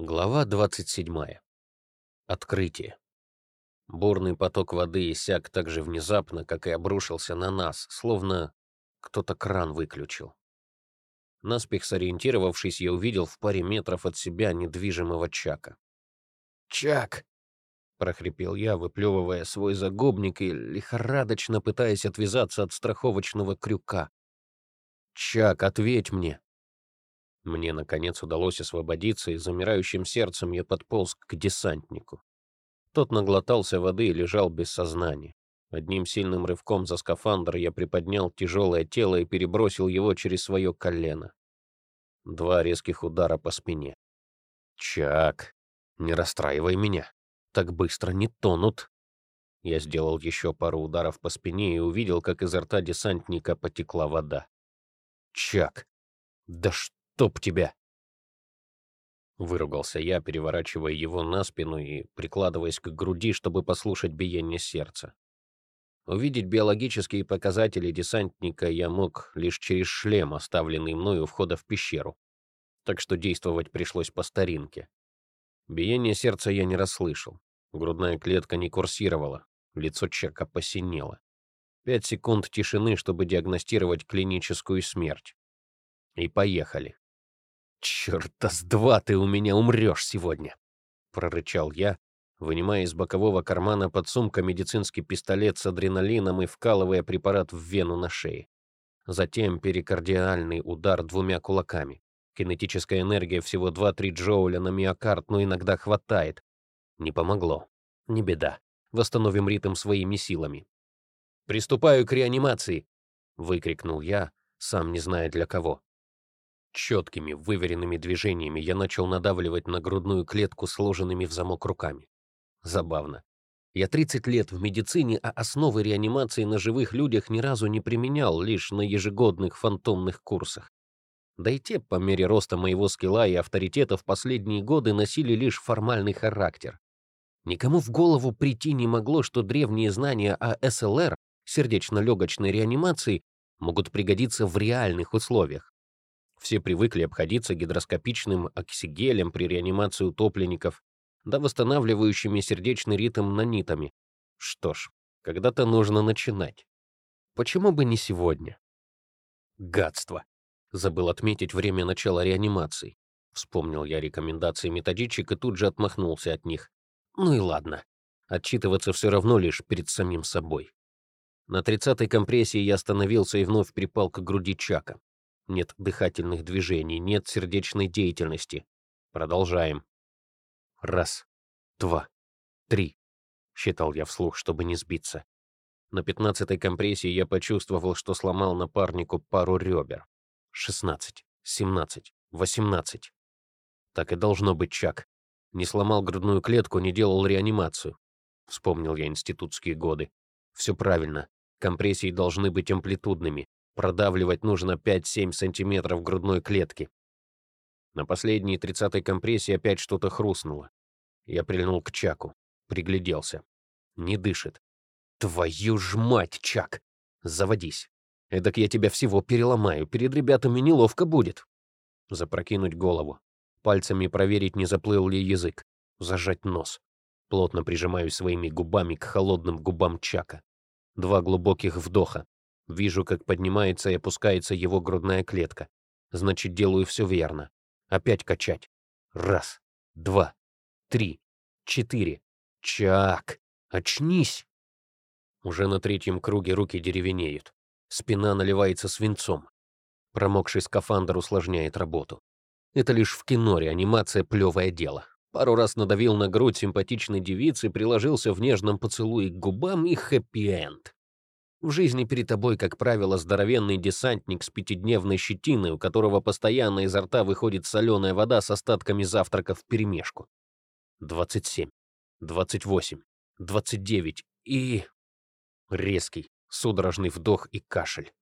Глава 27. Открытие. Бурный поток воды иссяк так же внезапно, как и обрушился на нас, словно кто-то кран выключил. Наспех сориентировавшись, я увидел в паре метров от себя недвижимого Чака. «Чак!» — прохрипел я, выплевывая свой загубник и лихорадочно пытаясь отвязаться от страховочного крюка. «Чак, ответь мне!» Мне, наконец, удалось освободиться, и замирающим сердцем я подполз к десантнику. Тот наглотался воды и лежал без сознания. Одним сильным рывком за скафандр я приподнял тяжелое тело и перебросил его через свое колено. Два резких удара по спине. «Чак, не расстраивай меня. Так быстро не тонут». Я сделал еще пару ударов по спине и увидел, как изо рта десантника потекла вода. «Чак, да что?» «Чтоб тебя!» Выругался я, переворачивая его на спину и прикладываясь к груди, чтобы послушать биение сердца. Увидеть биологические показатели десантника я мог лишь через шлем, оставленный мною у входа в пещеру. Так что действовать пришлось по старинке. Биение сердца я не расслышал. Грудная клетка не курсировала, лицо Чека посинело. Пять секунд тишины, чтобы диагностировать клиническую смерть. И поехали. «Черта с два ты у меня умрешь сегодня!» — прорычал я, вынимая из бокового кармана под сумка медицинский пистолет с адреналином и вкалывая препарат в вену на шее. Затем перикардиальный удар двумя кулаками. Кинетическая энергия всего 2-3 джоуля на миокард, но иногда хватает. Не помогло. Не беда. Восстановим ритм своими силами. «Приступаю к реанимации!» — выкрикнул я, сам не зная для кого. Четкими, выверенными движениями я начал надавливать на грудную клетку сложенными в замок руками. Забавно. Я 30 лет в медицине, а основы реанимации на живых людях ни разу не применял, лишь на ежегодных фантомных курсах. Да и те, по мере роста моего скилла и авторитета, в последние годы носили лишь формальный характер. Никому в голову прийти не могло, что древние знания о СЛР, сердечно-легочной реанимации, могут пригодиться в реальных условиях. Все привыкли обходиться гидроскопичным оксигелем при реанимации утопленников, да восстанавливающими сердечный ритм нанитами. Что ж, когда-то нужно начинать. Почему бы не сегодня? Гадство. Забыл отметить время начала реанимации. Вспомнил я рекомендации методичек и тут же отмахнулся от них. Ну и ладно. Отчитываться все равно лишь перед самим собой. На тридцатой компрессии я остановился и вновь припал к груди Чака. Нет дыхательных движений, нет сердечной деятельности. Продолжаем. Раз, два, три. Считал я вслух, чтобы не сбиться. На пятнадцатой компрессии я почувствовал, что сломал напарнику пару ребер. Шестнадцать, семнадцать, восемнадцать. Так и должно быть, Чак. Не сломал грудную клетку, не делал реанимацию. Вспомнил я институтские годы. Все правильно. Компрессии должны быть амплитудными. Продавливать нужно 5-7 сантиметров грудной клетки. На последней тридцатой компрессии опять что-то хрустнуло. Я прильнул к Чаку, пригляделся. Не дышит. «Твою ж мать, Чак! Заводись! Эдак я тебя всего переломаю, перед ребятами неловко будет!» Запрокинуть голову. Пальцами проверить, не заплыл ли язык. Зажать нос. Плотно прижимаюсь своими губами к холодным губам Чака. Два глубоких вдоха. Вижу, как поднимается и опускается его грудная клетка. Значит, делаю все верно. Опять качать. Раз, два, три, четыре. Чак! Очнись! Уже на третьем круге руки деревенеют. Спина наливается свинцом. Промокший скафандр усложняет работу. Это лишь в кино реанимация — плевое дело. Пару раз надавил на грудь симпатичной девицы, приложился в нежном поцелуе к губам и хэппи-энд. В жизни перед тобой, как правило, здоровенный десантник с пятидневной щетиной, у которого постоянно изо рта выходит соленая вода с остатками завтраков вперемешку. 27, 28, 29 и... Резкий, судорожный вдох и кашель.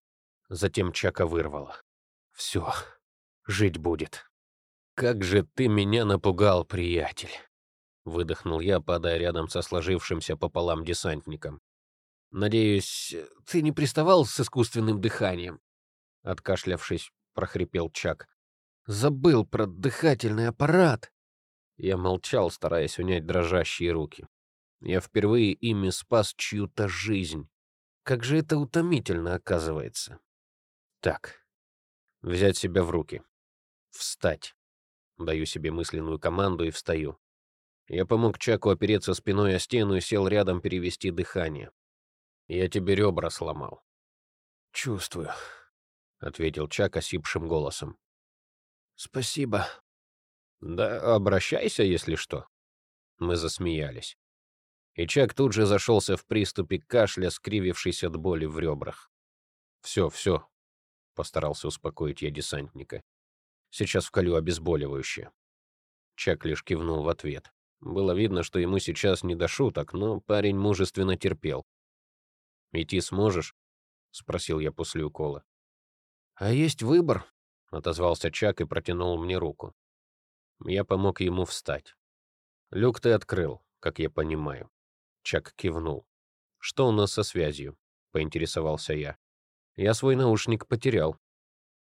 Затем Чака вырвало. Все, жить будет. Как же ты меня напугал, приятель. Выдохнул я, падая рядом со сложившимся пополам десантником. «Надеюсь, ты не приставал с искусственным дыханием?» Откашлявшись, прохрипел Чак. «Забыл про дыхательный аппарат!» Я молчал, стараясь унять дрожащие руки. Я впервые ими спас чью-то жизнь. Как же это утомительно оказывается. Так, взять себя в руки. Встать. Даю себе мысленную команду и встаю. Я помог Чаку опереться спиной о стену и сел рядом перевести дыхание. Я тебе ребра сломал. Чувствую, — ответил Чак осипшим голосом. Спасибо. Да обращайся, если что. Мы засмеялись и Чак тут же зашелся в приступе кашля, скривившись от боли в ребрах. «Все, все», — постарался успокоить я десантника. «Сейчас вколю обезболивающее». Чак лишь кивнул в ответ. Было видно, что ему сейчас не до шуток, но парень мужественно терпел. «Идти сможешь?» — спросил я после укола. «А есть выбор?» — отозвался Чак и протянул мне руку. Я помог ему встать. «Люк ты открыл, как я понимаю. Чак кивнул. «Что у нас со связью?» — поинтересовался я. «Я свой наушник потерял».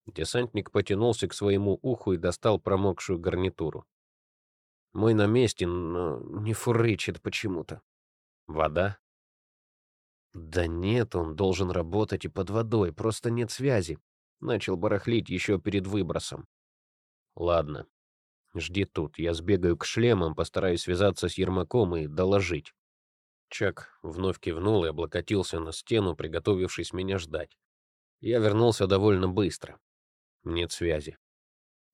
Десантник потянулся к своему уху и достал промокшую гарнитуру. «Мой на месте, но не фурычит почему-то». «Вода?» «Да нет, он должен работать и под водой, просто нет связи». Начал барахлить еще перед выбросом. «Ладно, жди тут, я сбегаю к шлемам, постараюсь связаться с Ермаком и доложить». Чак вновь кивнул и облокотился на стену, приготовившись меня ждать. Я вернулся довольно быстро. Нет связи.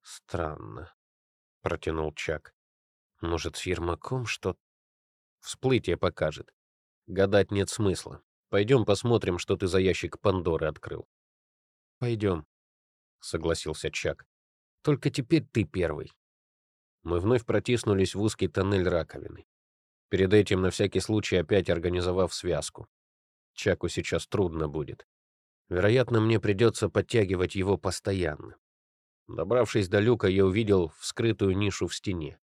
Странно, протянул Чак. Может, с Ермаком что Всплытие покажет. Гадать нет смысла. Пойдем посмотрим, что ты за ящик Пандоры открыл. Пойдем, согласился Чак. Только теперь ты первый. Мы вновь протиснулись в узкий тоннель раковины. Перед этим на всякий случай опять организовав связку. Чаку сейчас трудно будет. Вероятно, мне придется подтягивать его постоянно. Добравшись до люка, я увидел вскрытую нишу в стене.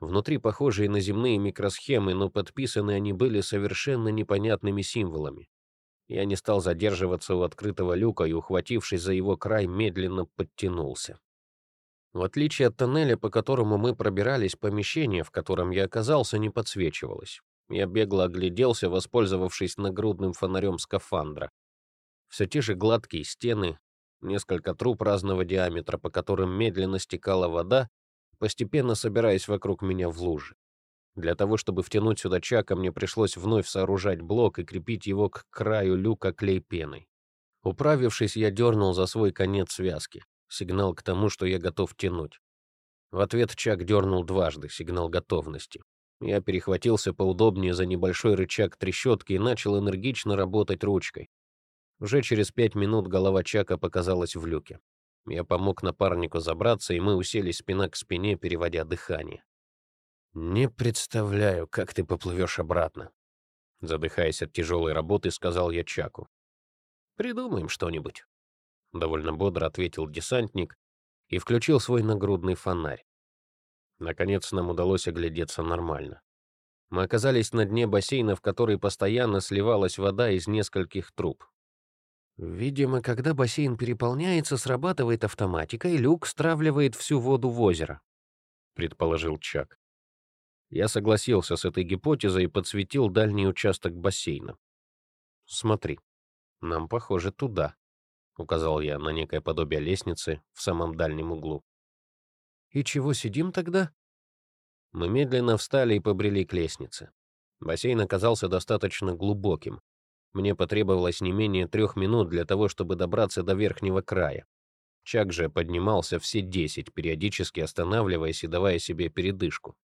Внутри похожие на земные микросхемы, но подписаны они были совершенно непонятными символами. Я не стал задерживаться у открытого люка и, ухватившись за его край, медленно подтянулся. В отличие от тоннеля, по которому мы пробирались, помещение, в котором я оказался, не подсвечивалось. Я бегло огляделся, воспользовавшись нагрудным фонарем скафандра. Все те же гладкие стены, несколько труб разного диаметра, по которым медленно стекала вода, постепенно собираясь вокруг меня в лужи. Для того, чтобы втянуть сюда Чака, мне пришлось вновь сооружать блок и крепить его к краю люка клей-пеной. Управившись, я дернул за свой конец связки. Сигнал к тому, что я готов тянуть. В ответ Чак дернул дважды, сигнал готовности. Я перехватился поудобнее за небольшой рычаг трещотки и начал энергично работать ручкой. Уже через пять минут голова Чака показалась в люке. Я помог напарнику забраться, и мы уселись спина к спине, переводя дыхание. «Не представляю, как ты поплывешь обратно», — задыхаясь от тяжелой работы, сказал я Чаку. «Придумаем что-нибудь». — довольно бодро ответил десантник и включил свой нагрудный фонарь. Наконец нам удалось оглядеться нормально. Мы оказались на дне бассейна, в который постоянно сливалась вода из нескольких труб. Видимо, когда бассейн переполняется, срабатывает автоматика, и люк стравливает всю воду в озеро, предположил Чак. Я согласился с этой гипотезой и подсветил дальний участок бассейна. Смотри, нам, похоже, туда. — указал я на некое подобие лестницы в самом дальнем углу. «И чего сидим тогда?» Мы медленно встали и побрели к лестнице. Бассейн оказался достаточно глубоким. Мне потребовалось не менее трех минут для того, чтобы добраться до верхнего края. Чак же поднимался все десять, периодически останавливаясь и давая себе передышку.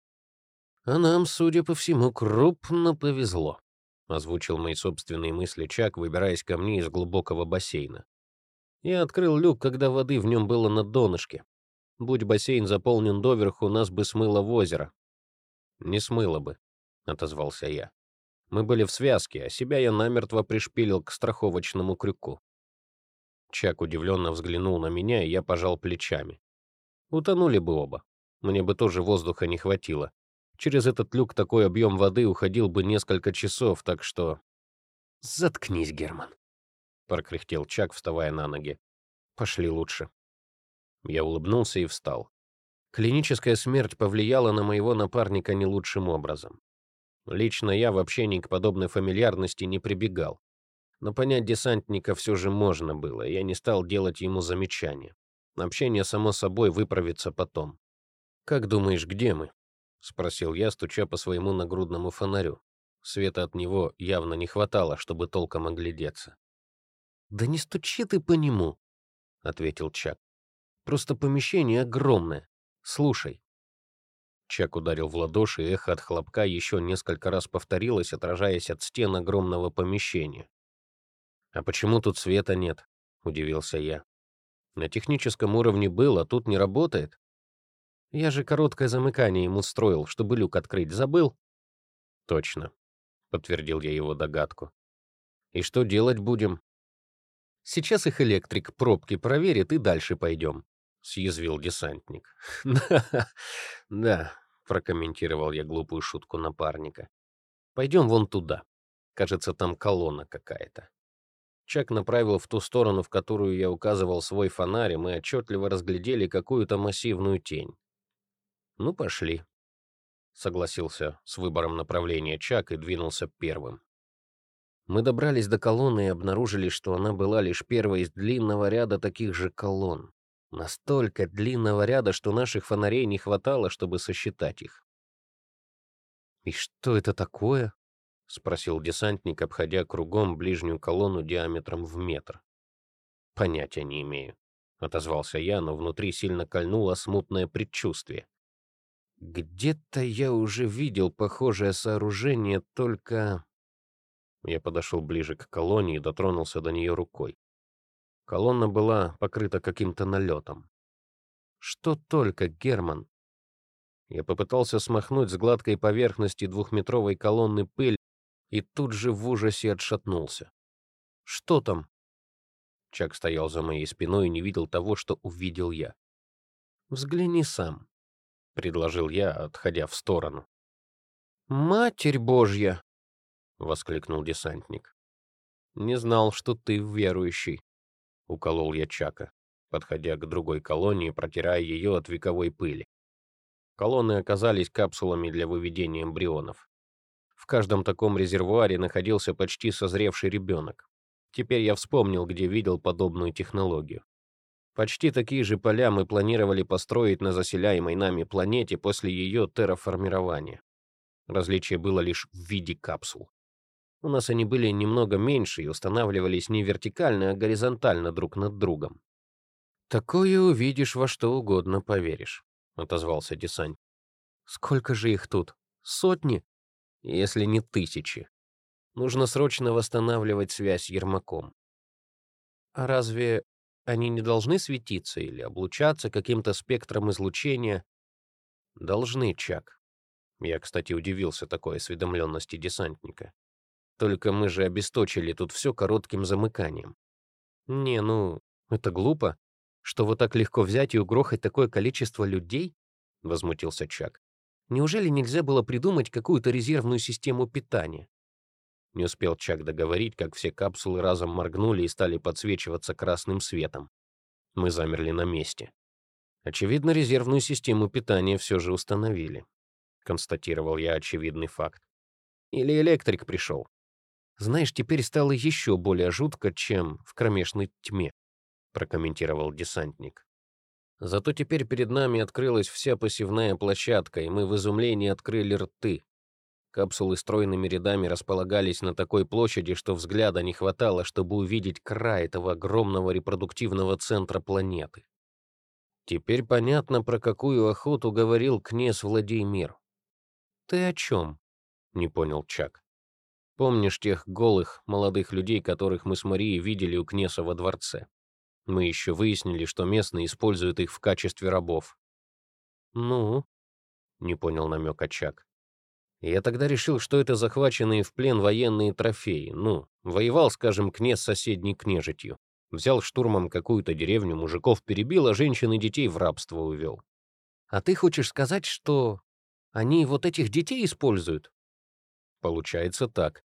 «А нам, судя по всему, крупно повезло», — озвучил мои собственные мысли Чак, выбираясь ко мне из глубокого бассейна. Я открыл люк, когда воды в нем было на донышке. Будь бассейн заполнен доверху, нас бы смыло в озеро. «Не смыло бы», — отозвался я. Мы были в связке, а себя я намертво пришпилил к страховочному крюку. Чак удивленно взглянул на меня, и я пожал плечами. Утонули бы оба. Мне бы тоже воздуха не хватило. Через этот люк такой объем воды уходил бы несколько часов, так что... Заткнись, Герман прокряхтел Чак, вставая на ноги. «Пошли лучше». Я улыбнулся и встал. Клиническая смерть повлияла на моего напарника не лучшим образом. Лично я в общении к подобной фамильярности не прибегал. Но понять десантника все же можно было, я не стал делать ему замечания. Общение, само собой, выправится потом. «Как думаешь, где мы?» — спросил я, стуча по своему нагрудному фонарю. Света от него явно не хватало, чтобы толком оглядеться. «Да не стучи ты по нему», — ответил Чак. «Просто помещение огромное. Слушай». Чак ударил в ладоши, и эхо от хлопка еще несколько раз повторилось, отражаясь от стен огромного помещения. «А почему тут света нет?» — удивился я. «На техническом уровне был, а тут не работает. Я же короткое замыкание ему строил, чтобы люк открыть. Забыл?» «Точно», — подтвердил я его догадку. «И что делать будем?» «Сейчас их электрик пробки проверит, и дальше пойдем», — съязвил десантник. «Да, да», — прокомментировал я глупую шутку напарника. «Пойдем вон туда. Кажется, там колонна какая-то». Чак направил в ту сторону, в которую я указывал свой фонарь, и мы отчетливо разглядели какую-то массивную тень. «Ну, пошли», — согласился с выбором направления Чак и двинулся первым. Мы добрались до колонны и обнаружили, что она была лишь первой из длинного ряда таких же колонн. Настолько длинного ряда, что наших фонарей не хватало, чтобы сосчитать их. «И что это такое?» — спросил десантник, обходя кругом ближнюю колонну диаметром в метр. «Понятия не имею», — отозвался я, но внутри сильно кольнуло смутное предчувствие. Где-то я уже видел похожее сооружение, только... Я подошел ближе к колонне и дотронулся до нее рукой. Колонна была покрыта каким-то налетом. Что только, Герман? Я попытался смахнуть с гладкой поверхности двухметровой колонны пыль и тут же в ужасе отшатнулся. «Что там?» Чак стоял за моей спиной и не видел того, что увидел я. «Взгляни сам», — предложил я, отходя в сторону. «Матерь Божья!» — воскликнул десантник. «Не знал, что ты верующий», — уколол я Чака, подходя к другой колонии, протирая ее от вековой пыли. Колонны оказались капсулами для выведения эмбрионов. В каждом таком резервуаре находился почти созревший ребенок. Теперь я вспомнил, где видел подобную технологию. Почти такие же поля мы планировали построить на заселяемой нами планете после ее терраформирования. Различие было лишь в виде капсул. У нас они были немного меньше и устанавливались не вертикально, а горизонтально друг над другом. «Такое увидишь, во что угодно поверишь», — отозвался десант. «Сколько же их тут? Сотни? Если не тысячи. Нужно срочно восстанавливать связь с Ермаком». «А разве они не должны светиться или облучаться каким-то спектром излучения? Должны, Чак. Я, кстати, удивился такой осведомленности десантника. Только мы же обесточили тут все коротким замыканием. Не, ну, это глупо. Что вот так легко взять и угрохать такое количество людей? Возмутился Чак. Неужели нельзя было придумать какую-то резервную систему питания? Не успел Чак договорить, как все капсулы разом моргнули и стали подсвечиваться красным светом. Мы замерли на месте. Очевидно, резервную систему питания все же установили. Констатировал я очевидный факт. Или электрик пришел. Знаешь, теперь стало еще более жутко, чем в кромешной тьме, прокомментировал десантник. Зато теперь перед нами открылась вся посевная площадка, и мы в изумлении открыли рты. Капсулы стройными рядами располагались на такой площади, что взгляда не хватало, чтобы увидеть край этого огромного репродуктивного центра планеты. Теперь понятно, про какую охоту говорил князь Владимир. «Ты о чем?» — не понял Чак. «Помнишь тех голых, молодых людей, которых мы с Марией видели у князя во дворце? Мы еще выяснили, что местные используют их в качестве рабов». «Ну?» — не понял намека Чак. Я тогда решил, что это захваченные в плен военные трофеи. Ну, воевал, скажем, князь с соседней княжитью. Взял штурмом какую-то деревню, мужиков перебил, а женщин и детей в рабство увел. А ты хочешь сказать, что они вот этих детей используют? Получается так.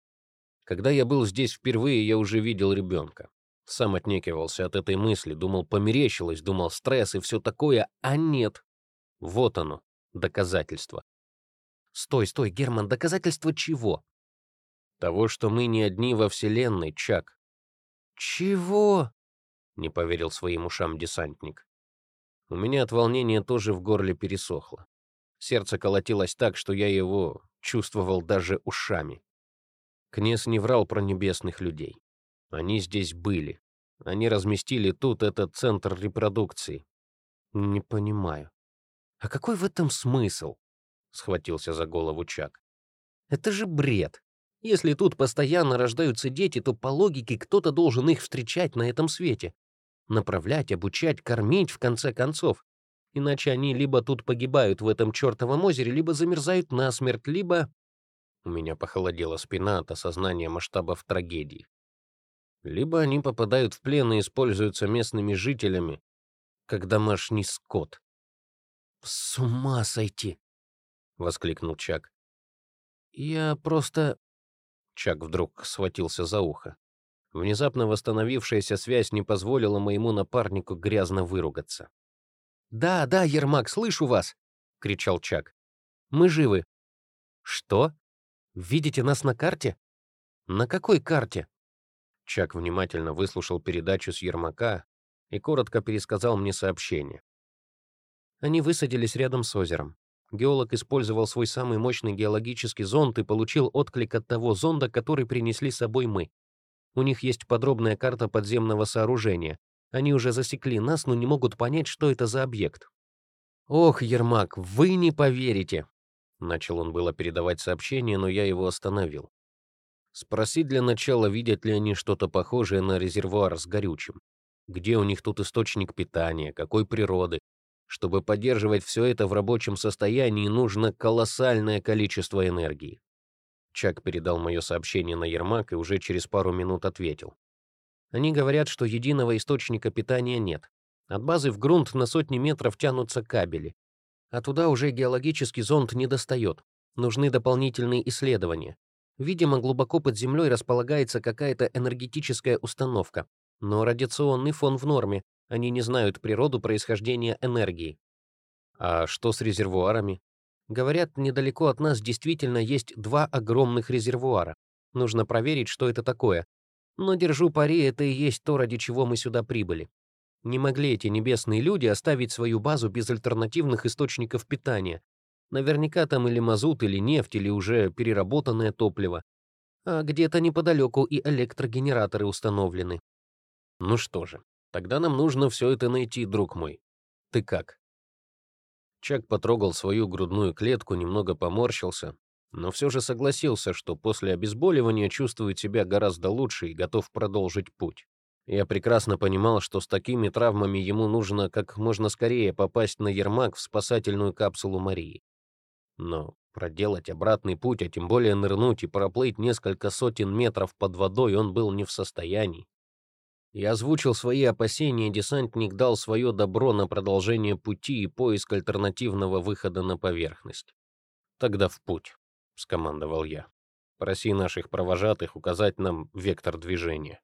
Когда я был здесь впервые, я уже видел ребенка. Сам отнекивался от этой мысли, думал, померещилось, думал, стресс и все такое, а нет. Вот оно, доказательство. Стой, стой, Герман, доказательство чего? Того, что мы не одни во Вселенной, Чак. Чего? Не поверил своим ушам десантник. У меня от волнения тоже в горле пересохло. Сердце колотилось так, что я его чувствовал даже ушами. Князь не врал про небесных людей. Они здесь были. Они разместили тут этот центр репродукции. Не понимаю. А какой в этом смысл? Схватился за голову Чак. Это же бред. Если тут постоянно рождаются дети, то по логике кто-то должен их встречать на этом свете. Направлять, обучать, кормить, в конце концов. Иначе они либо тут погибают в этом чертовом озере, либо замерзают насмерть, либо... У меня похолодела спина от осознания масштабов трагедии. Либо они попадают в плен и используются местными жителями, как домашний скот. «С ума сойти!» — воскликнул Чак. «Я просто...» Чак вдруг схватился за ухо. Внезапно восстановившаяся связь не позволила моему напарнику грязно выругаться. «Да, да, Ермак, слышу вас!» — кричал Чак. «Мы живы». «Что? Видите нас на карте?» «На какой карте?» Чак внимательно выслушал передачу с Ермака и коротко пересказал мне сообщение. Они высадились рядом с озером. Геолог использовал свой самый мощный геологический зонд и получил отклик от того зонда, который принесли с собой мы. У них есть подробная карта подземного сооружения. Они уже засекли нас, но не могут понять, что это за объект. «Ох, Ермак, вы не поверите!» Начал он было передавать сообщение, но я его остановил. Спроси для начала, видят ли они что-то похожее на резервуар с горючим. Где у них тут источник питания, какой природы. Чтобы поддерживать все это в рабочем состоянии, нужно колоссальное количество энергии. Чак передал мое сообщение на Ермак и уже через пару минут ответил. Они говорят, что единого источника питания нет. От базы в грунт на сотни метров тянутся кабели. А туда уже геологический зонд не достает. Нужны дополнительные исследования. Видимо, глубоко под землей располагается какая-то энергетическая установка. Но радиационный фон в норме. Они не знают природу происхождения энергии. А что с резервуарами? Говорят, недалеко от нас действительно есть два огромных резервуара. Нужно проверить, что это такое. Но держу пари, это и есть то, ради чего мы сюда прибыли. Не могли эти небесные люди оставить свою базу без альтернативных источников питания, Наверняка там или мазут, или нефть, или уже переработанное топливо. А где-то неподалеку и электрогенераторы установлены. Ну что же, тогда нам нужно все это найти, друг мой. Ты как? Чак потрогал свою грудную клетку, немного поморщился, но все же согласился, что после обезболивания чувствует себя гораздо лучше и готов продолжить путь. Я прекрасно понимал, что с такими травмами ему нужно как можно скорее попасть на Ермак в спасательную капсулу Марии. Но проделать обратный путь, а тем более нырнуть и проплыть несколько сотен метров под водой он был не в состоянии. Я озвучил свои опасения, десантник дал свое добро на продолжение пути и поиск альтернативного выхода на поверхность. «Тогда в путь», — скомандовал я. «Проси наших провожатых указать нам вектор движения».